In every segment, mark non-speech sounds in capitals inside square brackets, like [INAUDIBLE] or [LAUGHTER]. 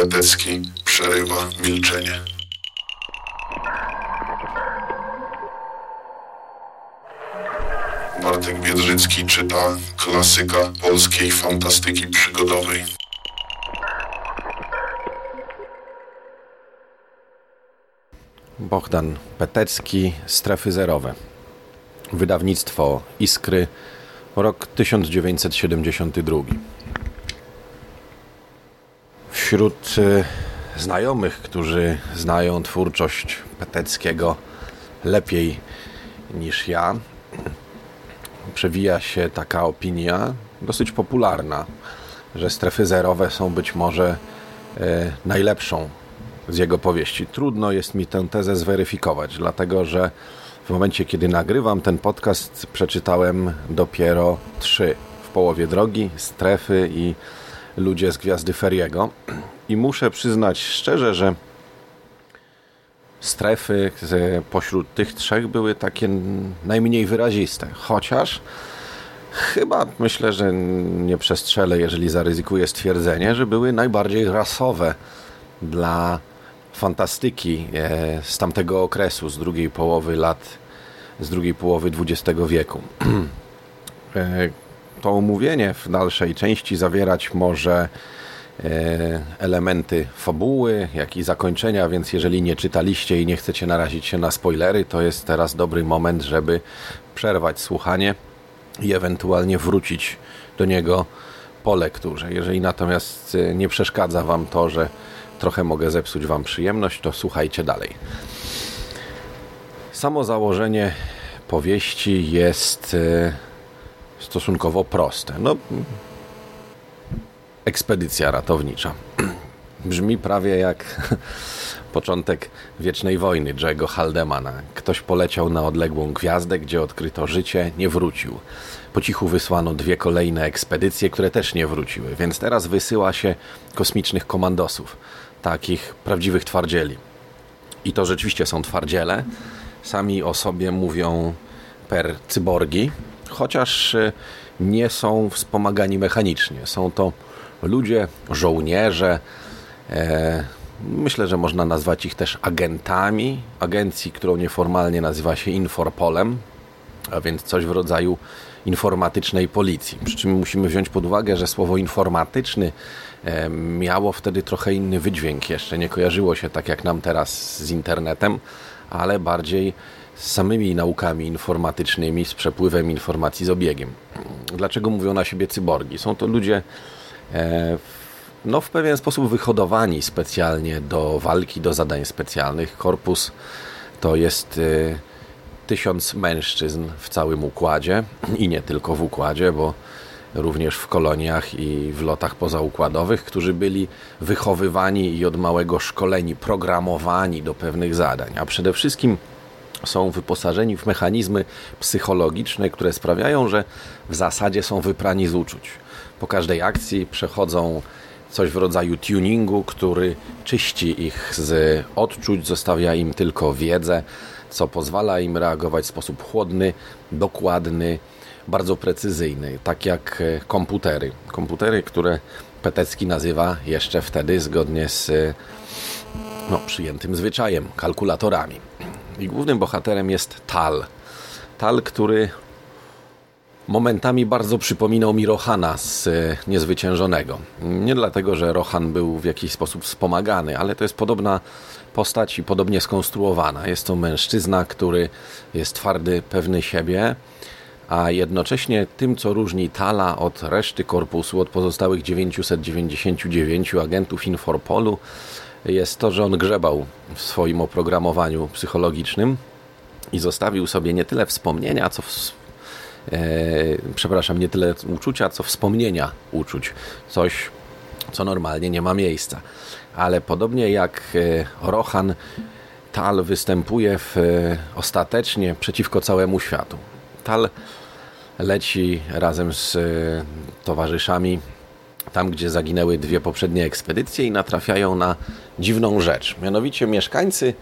Petecki przerywa milczenie. Bartek Biedrzycki czyta klasyka polskiej fantastyki przygodowej. Bohdan Petecki, Strefy Zerowe. Wydawnictwo Iskry, rok 1972. Wśród y, znajomych, którzy znają twórczość Peteckiego lepiej niż ja, przewija się taka opinia, dosyć popularna, że strefy zerowe są być może e, najlepszą z jego powieści. Trudno jest mi tę tezę zweryfikować, dlatego że w momencie, kiedy nagrywam ten podcast, przeczytałem dopiero trzy w połowie drogi, strefy i ludzie z Gwiazdy Feriego. I muszę przyznać szczerze, że strefy pośród tych trzech były takie najmniej wyraziste. Chociaż chyba myślę, że nie przestrzelę, jeżeli zaryzykuję stwierdzenie, że były najbardziej rasowe dla fantastyki e, z tamtego okresu, z drugiej połowy lat, z drugiej połowy XX wieku. [CLEARS THROAT] To omówienie w dalszej części zawierać może E, elementy fabuły, jak i zakończenia, więc jeżeli nie czytaliście i nie chcecie narazić się na spoilery, to jest teraz dobry moment, żeby przerwać słuchanie i ewentualnie wrócić do niego po lekturze. Jeżeli natomiast e, nie przeszkadza Wam to, że trochę mogę zepsuć Wam przyjemność, to słuchajcie dalej. Samo założenie powieści jest e, stosunkowo proste. No, Ekspedycja ratownicza. [CLEARS THROAT] Brzmi prawie jak [LAUGHS] początek wiecznej wojny Jego Haldemana. Ktoś poleciał na odległą gwiazdę, gdzie odkryto życie, nie wrócił. Po cichu wysłano dwie kolejne ekspedycje, które też nie wróciły, więc teraz wysyła się kosmicznych komandosów, takich prawdziwych twardzieli. I to rzeczywiście są twardziele. Sami o sobie mówią per cyborgi, chociaż e, nie są wspomagani mechanicznie. Są to ludzie, żołnierze. E, myślę, że można nazwać ich też agentami agencji, którą nieformalnie nazywa się Inforpolem, a więc coś w rodzaju informatycznej policji. Przy czym musimy wziąć pod uwagę, że słowo informatyczny e, miało wtedy trochę inny wydźwięk jeszcze. Nie kojarzyło się tak jak nam teraz z internetem, ale bardziej z samymi naukami informatycznymi, z przepływem informacji z obiegiem. Dlaczego mówią na siebie cyborgi? Są to ludzie E, no, w pewien sposób wyhodowani specjalnie do walki, do zadań specjalnych. Korpus to jest e, tysiąc mężczyzn w całym układzie i nie tylko w układzie, bo również w koloniach i w lotach pozaukładowych, którzy byli wychowywani i od małego szkoleni, programowani do pewnych zadań, a przede wszystkim są wyposażeni w mechanizmy psychologiczne, które sprawiają, że w zasadzie są wyprani z uczuć po każdej akcji przechodzą coś w rodzaju tuningu, który czyści ich z odczuć, zostawia im tylko wiedzę, co pozwala im reagować w sposób chłodny, dokładny, bardzo precyzyjny, tak jak e, komputery. Komputery, które Petecki nazywa jeszcze wtedy zgodnie z no, przyjętym zwyczajem kalkulatorami. I głównym bohaterem jest Tal. Tal, który momentami bardzo przypominał mi Rohana z e, Niezwyciężonego. Nie dlatego, że Rohan był w jakiś sposób wspomagany, ale to jest podobna postać i podobnie skonstruowana. Jest to mężczyzna, który jest twardy, pewny siebie, a jednocześnie tym, co różni Tala od reszty korpusu, od pozostałych 999 agentów Inforpolu, jest to, że on grzebał w swoim oprogramowaniu psychologicznym i zostawił sobie nie tyle wspomnienia, co e, przepraszam, nie tyle uczucia, co wspomnienia uczuć. Coś, co normalnie nie ma miejsca. Ale podobnie jak e, Rohan, Tal występuje w, e, ostatecznie przeciwko całemu światu. Tal leci razem z towarzyszami tam, gdzie zaginęły dwie poprzednie ekspedycje i natrafiają na dziwną rzecz. Mianowicie mieszkańcy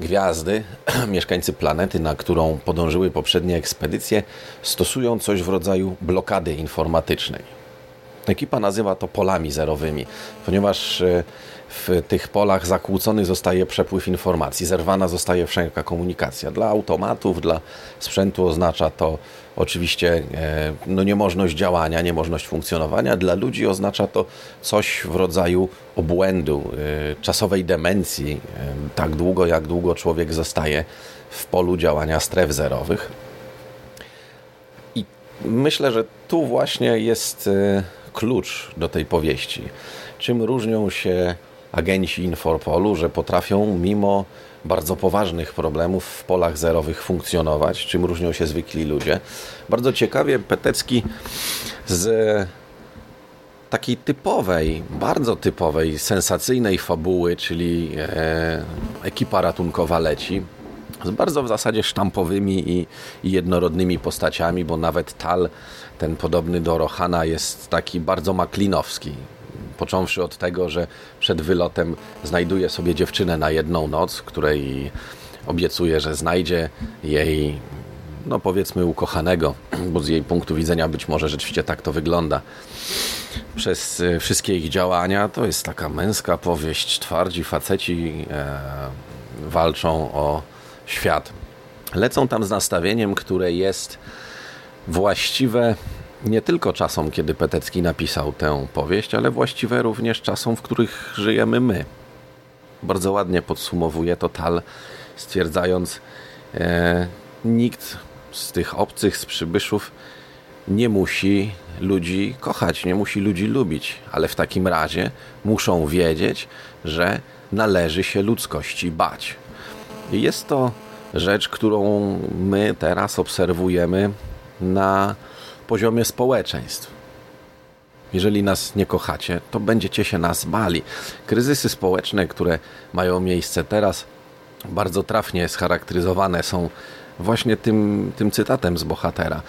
gwiazdy, [CLEARS THROAT] mieszkańcy planety, na którą podążyły poprzednie ekspedycje, stosują coś w rodzaju blokady informatycznej. Ekipa nazywa to polami zerowymi, ponieważ e, w tych polach zakłócony zostaje przepływ informacji, zerwana zostaje wszelka komunikacja. Dla automatów, dla sprzętu oznacza to oczywiście e, no, niemożność działania, niemożność funkcjonowania. Dla ludzi oznacza to coś w rodzaju obłędu, e, czasowej demencji, tak długo jak długo człowiek zostaje w polu działania stref zerowych. I myślę, że tu właśnie jest klucz do tej powieści. Czym różnią się agenci Inforpolu, że potrafią mimo bardzo poważnych problemów w polach zerowych funkcjonować, czym różnią się zwykli ludzie. Bardzo ciekawie Petecki z takiej typowej, bardzo typowej, sensacyjnej fabuły, czyli e, ekipa ratunkowa leci, z bardzo w zasadzie sztampowymi i, i, jednorodnymi postaciami, bo nawet Tal, ten podobny do Rohana, jest taki bardzo maklinowski. Począwszy od tego, że przed wylotem znajduje sobie dziewczynę na jedną noc, której obiecuje, że znajdzie jej, no powiedzmy, ukochanego, bo z jej punktu widzenia być może rzeczywiście tak to wygląda. Przez e, wszystkie ich działania to jest taka męska powieść, twardzi faceci e, walczą o świat. Lecą tam z nastawieniem, które jest właściwe nie tylko czasom, kiedy Petecki napisał tę powieść, ale właściwe również czasom, w których żyjemy my. Bardzo ładnie podsumowuje to Tal, stwierdzając, e, nikt z tych obcych, z przybyszów nie musi ludzi kochać, nie musi ludzi lubić, ale w takim razie muszą wiedzieć, że należy się ludzkości bać. I jest to rzecz, którą my teraz obserwujemy na poziomie społeczeństw. Jeżeli nas nie kochacie, to będziecie się nas bali. Kryzysy społeczne, które mają miejsce teraz, bardzo trafnie scharakteryzowane są właśnie tym, tym cytatem z bohatera.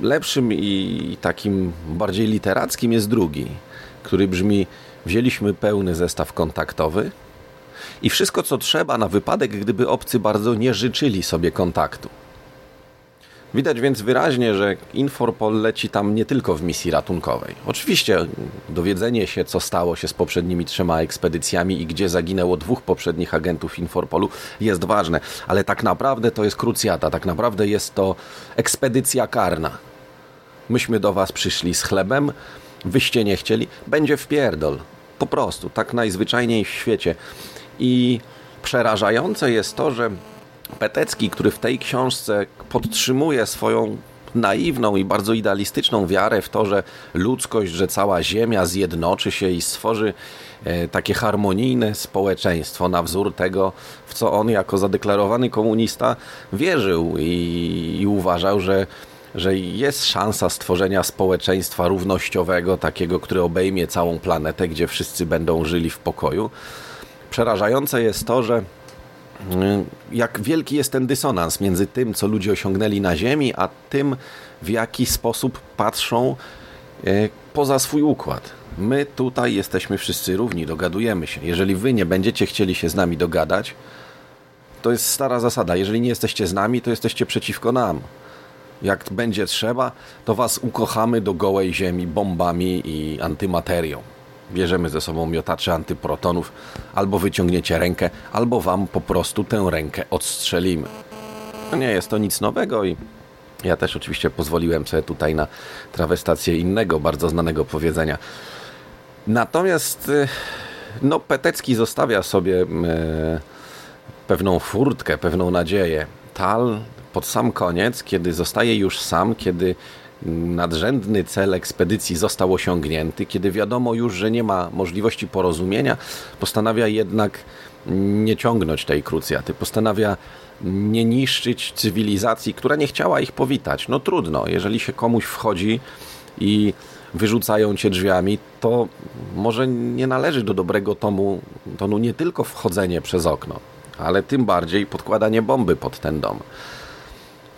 Lepszym i takim bardziej literackim jest drugi, który brzmi: Wzięliśmy pełny zestaw kontaktowy, i wszystko, co trzeba na wypadek, gdyby obcy bardzo nie życzyli sobie kontaktu. Widać więc wyraźnie, że Inforpol leci tam nie tylko w misji ratunkowej. Oczywiście dowiedzenie się, co stało się z poprzednimi trzema ekspedycjami i gdzie zaginęło dwóch poprzednich agentów Inforpolu jest ważne, ale tak naprawdę to jest krucjata, tak naprawdę jest to ekspedycja karna. Myśmy do was przyszli z chlebem, wyście nie chcieli, będzie wpierdol. Po prostu, tak najzwyczajniej w świecie. I przerażające jest to, że Petecki, który w tej książce podtrzymuje swoją naiwną i bardzo idealistyczną wiarę w to, że ludzkość, że cała Ziemia zjednoczy się i stworzy e, takie harmonijne społeczeństwo. Na wzór tego, w co on jako zadeklarowany komunista wierzył i, i uważał, że że jest szansa stworzenia społeczeństwa równościowego, takiego, które obejmie całą planetę, gdzie wszyscy będą żyli w pokoju. Przerażające jest to, że jak wielki jest ten dysonans między tym, co ludzie osiągnęli na Ziemi, a tym, w jaki sposób patrzą e, poza swój układ. My tutaj jesteśmy wszyscy równi, dogadujemy się. Jeżeli wy nie będziecie chcieli się z nami dogadać, to jest stara zasada. Jeżeli nie jesteście z nami, to jesteście przeciwko nam. Jak będzie trzeba, to was ukochamy do gołej ziemi bombami i antymaterią bierzemy ze sobą miotacze antyprotonów, albo wyciągniecie rękę, albo wam po prostu tę rękę odstrzelimy. Nie jest to nic nowego i ja też oczywiście pozwoliłem sobie tutaj na trawestację innego, bardzo znanego powiedzenia. Natomiast y, no, Petecki zostawia sobie e, pewną furtkę, pewną nadzieję. Tal pod sam koniec, kiedy zostaje już sam, kiedy nadrzędny cel ekspedycji został osiągnięty, kiedy wiadomo już, że nie ma możliwości porozumienia, postanawia jednak nie ciągnąć tej krucjaty, postanawia nie niszczyć cywilizacji, która nie chciała ich powitać. No trudno, jeżeli się komuś wchodzi i wyrzucają cię drzwiami, to może nie należy do dobrego tomu, tonu nie tylko wchodzenie przez okno, ale tym bardziej podkładanie bomby pod ten dom.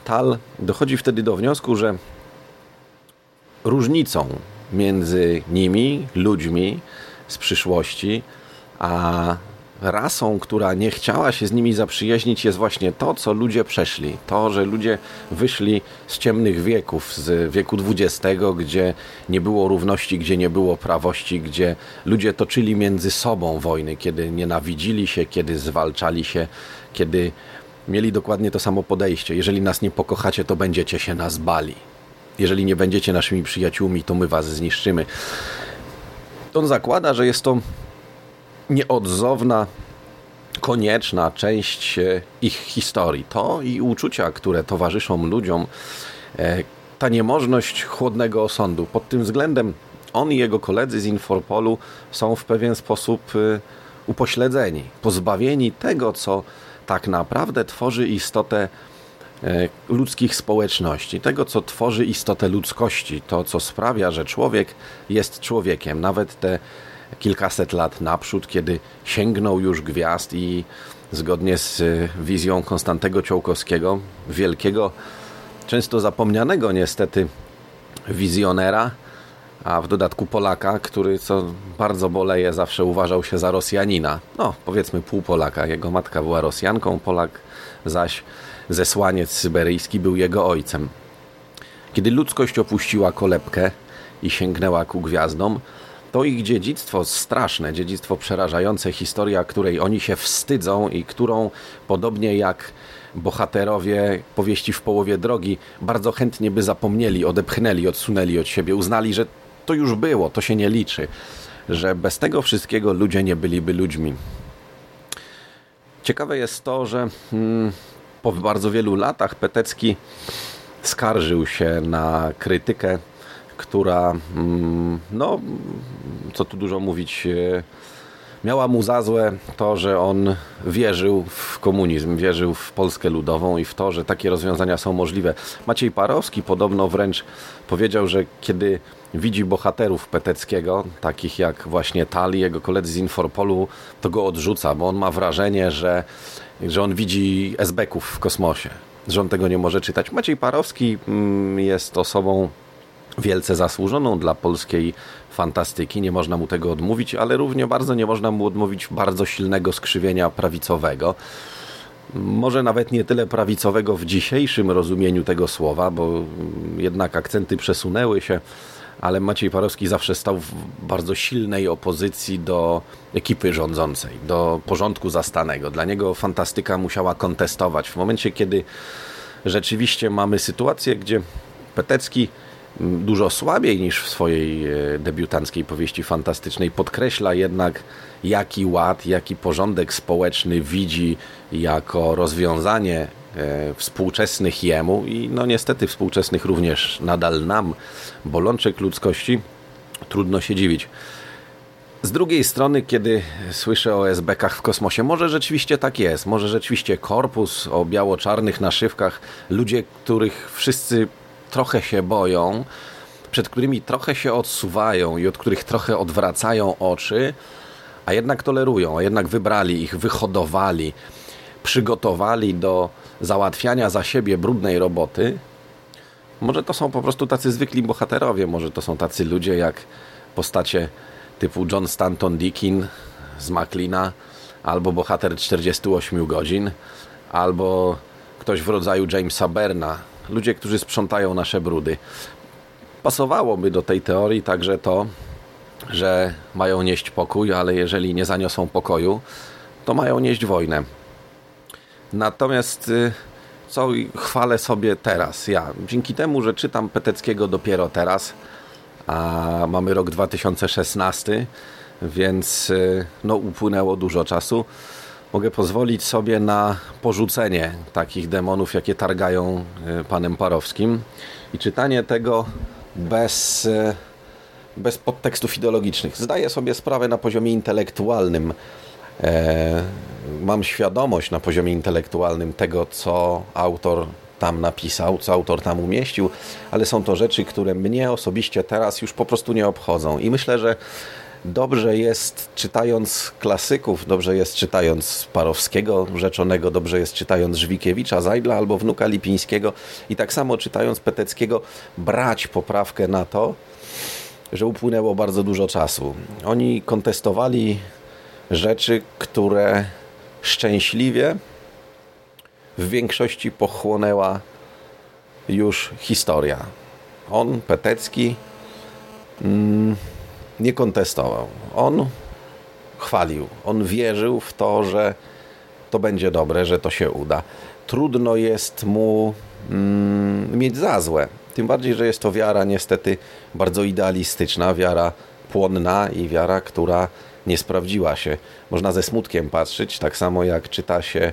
Tal dochodzi wtedy do wniosku, że różnicą między nimi, ludźmi z przyszłości, a rasą, która nie chciała się z nimi zaprzyjaźnić, jest właśnie to, co ludzie przeszli. To, że ludzie wyszli z ciemnych wieków, z wieku XX, gdzie nie było równości, gdzie nie było prawości, gdzie ludzie toczyli między sobą wojny, kiedy nienawidzili się, kiedy zwalczali się, kiedy mieli dokładnie to samo podejście. Jeżeli nas nie pokochacie, to będziecie się nas bali. Jeżeli nie będziecie naszymi przyjaciółmi, to my was zniszczymy. On zakłada, że jest to nieodzowna, konieczna część e, ich historii. To i uczucia, które towarzyszą ludziom, e, ta niemożność chłodnego osądu. Pod tym względem on i jego koledzy z Inforpolu są w pewien sposób e, upośledzeni, pozbawieni tego, co tak naprawdę tworzy istotę ludzkich społeczności, tego, co tworzy istotę ludzkości, to, co sprawia, że człowiek jest człowiekiem. Nawet te kilkaset lat naprzód, kiedy sięgnął już gwiazd i zgodnie z y, wizją Konstantego Ciołkowskiego, wielkiego, często zapomnianego niestety wizjonera, a w dodatku Polaka, który, co bardzo boleje, zawsze uważał się za Rosjanina. No, powiedzmy pół Polaka. Jego matka była Rosjanką, Polak zaś zesłaniec syberyjski był jego ojcem. Kiedy ludzkość opuściła kolebkę i sięgnęła ku gwiazdom, to ich dziedzictwo straszne, dziedzictwo przerażające, historia, której oni się wstydzą i którą podobnie jak bohaterowie powieści w połowie drogi bardzo chętnie by zapomnieli, odepchnęli, odsunęli od siebie, uznali, że to już było, to się nie liczy, że bez tego wszystkiego ludzie nie byliby ludźmi. Ciekawe jest to, że hmm, po bardzo wielu latach Petecki skarżył się na krytykę która, mm, no, co tu dużo mówić, e, miała mu za złe to, że on wierzył w komunizm, wierzył w Polskę Ludową i w to, że takie rozwiązania są możliwe. Maciej Parowski podobno wręcz powiedział, że kiedy widzi bohaterów Peteckiego, takich jak właśnie Tali, jego koledzy z Inforpolu, to go odrzuca, bo on ma wrażenie, że, że on widzi esbeków w kosmosie, że on tego nie może czytać. Maciej Parowski mm, jest osobą wielce zasłużoną dla polskiej fantastyki, nie można mu tego odmówić, ale równie bardzo nie można mu odmówić bardzo silnego skrzywienia prawicowego. Może nawet nie tyle prawicowego w dzisiejszym rozumieniu tego słowa, bo jednak akcenty przesunęły się, ale Maciej Parowski zawsze stał w bardzo silnej opozycji do ekipy rządzącej, do porządku zastanego. Dla niego fantastyka musiała kontestować. W momencie, kiedy rzeczywiście mamy sytuację, gdzie Petecki dużo słabiej niż w swojej e, debiutanckiej powieści fantastycznej. Podkreśla jednak, jaki ład, jaki porządek społeczny widzi jako rozwiązanie współczesnych jemu i no niestety współczesnych również nadal nam, bolączek ludzkości, trudno się dziwić. Z drugiej strony, kiedy słyszę o SB-kach w kosmosie, może rzeczywiście tak jest, może rzeczywiście korpus o biało-czarnych naszywkach, ludzie, których wszyscy trochę się boją, przed którymi trochę się odsuwają i od których trochę odwracają oczy, a jednak tolerują, a jednak wybrali ich, wyhodowali, przygotowali do załatwiania za siebie brudnej roboty. Może to są po prostu tacy zwykli bohaterowie, może to są tacy ludzie jak postacie typu John Stanton Deakin z Maclina, albo bohater 48 godzin, albo ktoś w rodzaju Jamesa Berna ludzie, którzy sprzątają nasze brudy. Pasowałoby do tej teorii także to, że mają nieść pokój, ale jeżeli nie zaniosą pokoju, to mają nieść wojnę. Natomiast y, co chwalę sobie teraz ja, dzięki temu, że czytam Peteckiego dopiero teraz, a mamy rok 2016, więc y, no, upłynęło dużo czasu mogę pozwolić sobie na porzucenie takich demonów, jakie targają e, panem Parowskim i czytanie tego bez, bez podtekstów ideologicznych. Zdaję sobie sprawę na poziomie intelektualnym. E, mam świadomość na poziomie intelektualnym tego, co autor tam napisał, co autor tam umieścił, ale są to rzeczy, które mnie osobiście teraz już po prostu nie obchodzą. I myślę, że dobrze jest czytając klasyków, dobrze jest czytając Parowskiego Rzeczonego, dobrze jest czytając Żwikiewicza, Zajdla albo Wnuka Lipińskiego i tak samo czytając Peteckiego brać poprawkę na to, że upłynęło bardzo dużo czasu. Oni kontestowali rzeczy, które szczęśliwie w większości pochłonęła już historia. On, Petecki, mm, nie kontestował. On chwalił. On wierzył w to, że to będzie dobre, że to się uda. Trudno jest mu mm, mieć za złe. Tym bardziej, że jest to wiara niestety bardzo idealistyczna, wiara płonna i wiara, która nie sprawdziła się. Można ze smutkiem patrzeć, tak samo jak czyta się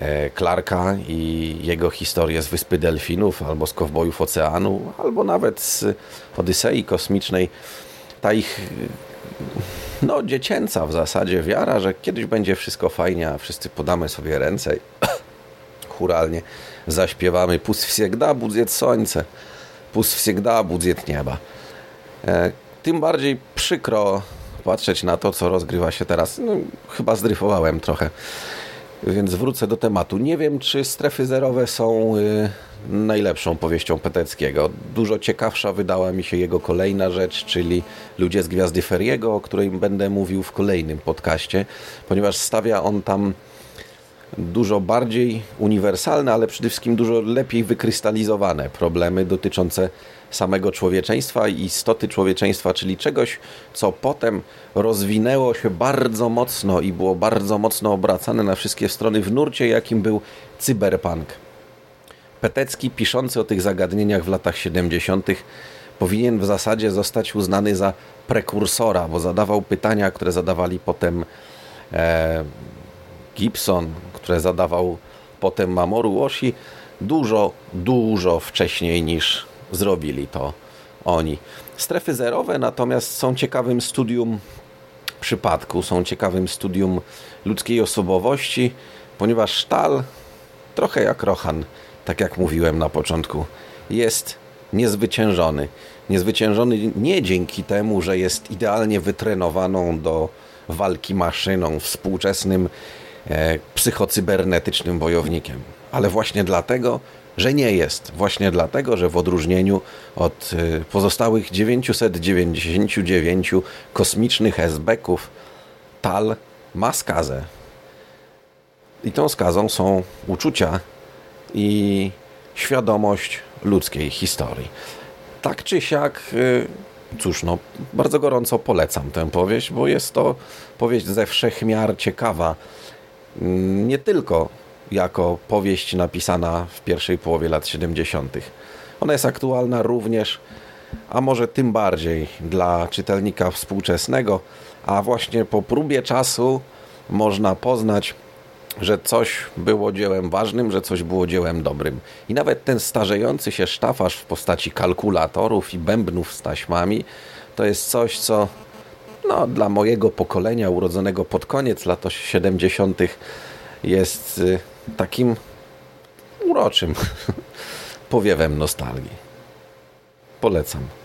e, Clarka i jego historię z Wyspy Delfinów, albo z Kowbojów Oceanu, albo nawet z Odysei Kosmicznej. Ta ich no, dziecięca w zasadzie wiara, że kiedyś będzie wszystko fajnie, a wszyscy podamy sobie ręce i [COUGHS] churalnie zaśpiewamy Pus wsiegda budziet słońce, pus wsiegda budziet nieba. E, tym bardziej przykro patrzeć na to, co rozgrywa się teraz. No, chyba zdryfowałem trochę, więc wrócę do tematu. Nie wiem, czy strefy zerowe są y, najlepszą powieścią Peteckiego. Dużo ciekawsza wydała mi się jego kolejna rzecz, czyli Ludzie z Gwiazdy Feriego, o której będę mówił w kolejnym podcaście, ponieważ stawia on tam dużo bardziej uniwersalne, ale przede wszystkim dużo lepiej wykrystalizowane problemy dotyczące samego człowieczeństwa i istoty człowieczeństwa, czyli czegoś, co potem rozwinęło się bardzo mocno i było bardzo mocno obracane na wszystkie strony w nurcie, jakim był cyberpunk. Petecki, piszący o tych zagadnieniach w latach 70., powinien w zasadzie zostać uznany za prekursora, bo zadawał pytania, które zadawali potem e, Gibson, które zadawał potem Mamoru Oshii, dużo, dużo wcześniej niż zrobili to oni. Strefy zerowe natomiast są ciekawym studium przypadku, są ciekawym studium ludzkiej osobowości, ponieważ Sztal, trochę jak Rohan, tak jak mówiłem na początku, jest niezwyciężony. Niezwyciężony nie dzięki temu, że jest idealnie wytrenowaną do walki maszyną, współczesnym psychocybernetycznym bojownikiem, ale właśnie dlatego, że nie jest. Właśnie dlatego, że w odróżnieniu od e, pozostałych 999 kosmicznych esbeków, Tal ma skazę. I tą skazą są uczucia i świadomość ludzkiej historii. Tak czy siak, y, cóż, no, bardzo gorąco polecam tę powieść, bo jest to powieść ze wszechmiar ciekawa. Nie tylko jako powieść napisana w pierwszej połowie lat 70. Ona jest aktualna również, a może tym bardziej dla czytelnika współczesnego, a właśnie po próbie czasu można poznać że coś było dziełem ważnym, że coś było dziełem dobrym. I nawet ten starzejący się sztafasz w postaci kalkulatorów i bębnów z taśmami to jest coś, co no, dla mojego pokolenia urodzonego pod koniec lat 70. jest y, takim uroczym [LAUGHS] powiewem nostalgii. Polecam.